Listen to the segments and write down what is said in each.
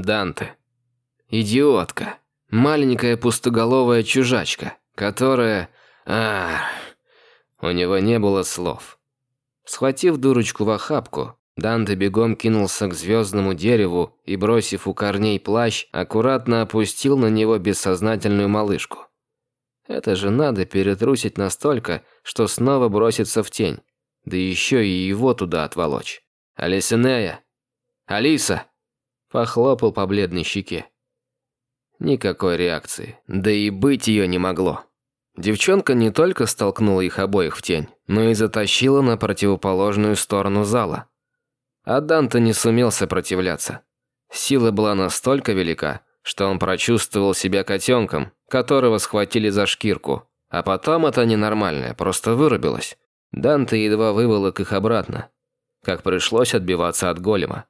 Данте. Идиотка. Маленькая пустоголовая чужачка, которая... а У него не было слов. Схватив дурочку в охапку, Данте бегом кинулся к звездному дереву и, бросив у корней плащ, аккуратно опустил на него бессознательную малышку. Это же надо перетрусить настолько, что снова броситься в тень. Да еще и его туда отволочь. «Алисинея! Алиса!» Похлопал по бледной щеке. Никакой реакции. Да и быть ее не могло. Девчонка не только столкнула их обоих в тень, но и затащила на противоположную сторону зала. А Данте не сумел сопротивляться. Сила была настолько велика, что он прочувствовал себя котенком, которого схватили за шкирку. А потом это ненормальное просто вырубилось. Данте едва выволок их обратно. Как пришлось отбиваться от голема.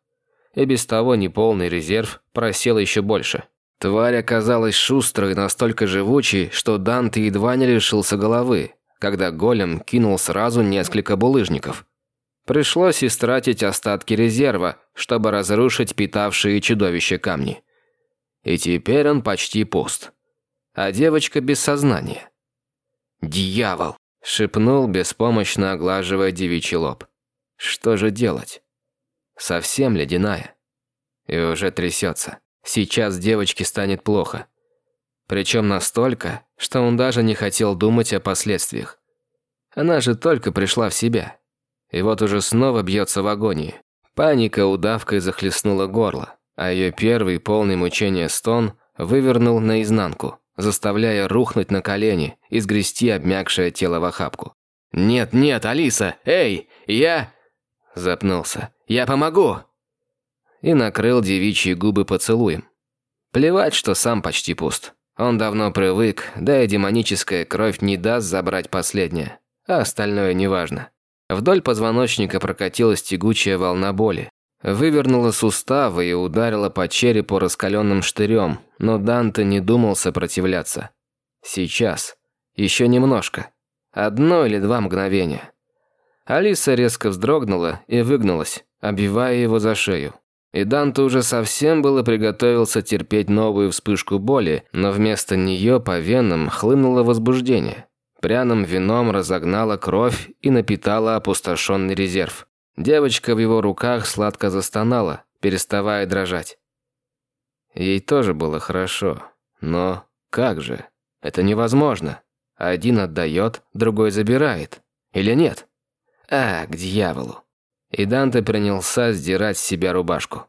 И без того неполный резерв просел еще больше. Тварь оказалась шустрой и настолько живучей, что Данте едва не лишился головы, когда голем кинул сразу несколько булыжников. Пришлось истратить остатки резерва, чтобы разрушить питавшие чудовище камни. И теперь он почти пуст. А девочка без сознания. «Дьявол!» – шепнул, беспомощно оглаживая девичий лоб. «Что же делать?» Совсем ледяная. И уже трясется. Сейчас девочке станет плохо. Причем настолько, что он даже не хотел думать о последствиях. Она же только пришла в себя. И вот уже снова бьется в агонии. Паника удавкой захлестнула горло а ее первый, полный мучения стон, вывернул наизнанку, заставляя рухнуть на колени и сгрести обмякшее тело в охапку. «Нет, нет, Алиса! Эй! Я...» Запнулся. «Я помогу!» И накрыл девичьи губы поцелуем. Плевать, что сам почти пуст. Он давно привык, да и демоническая кровь не даст забрать последнее, а остальное неважно. Вдоль позвоночника прокатилась тягучая волна боли, Вывернула суставы и ударила по черепу раскаленным штырем, но Данте не думал сопротивляться. Сейчас. Еще немножко. Одно или два мгновения. Алиса резко вздрогнула и выгнулась, обвивая его за шею. И Данте уже совсем было приготовился терпеть новую вспышку боли, но вместо нее по венам хлынуло возбуждение. Пряным вином разогнала кровь и напитала опустошенный резерв. Девочка в его руках сладко застонала, переставая дрожать. Ей тоже было хорошо, но как же? Это невозможно. Один отдает, другой забирает. Или нет? А, к дьяволу. И Данте принялся сдирать с себя рубашку.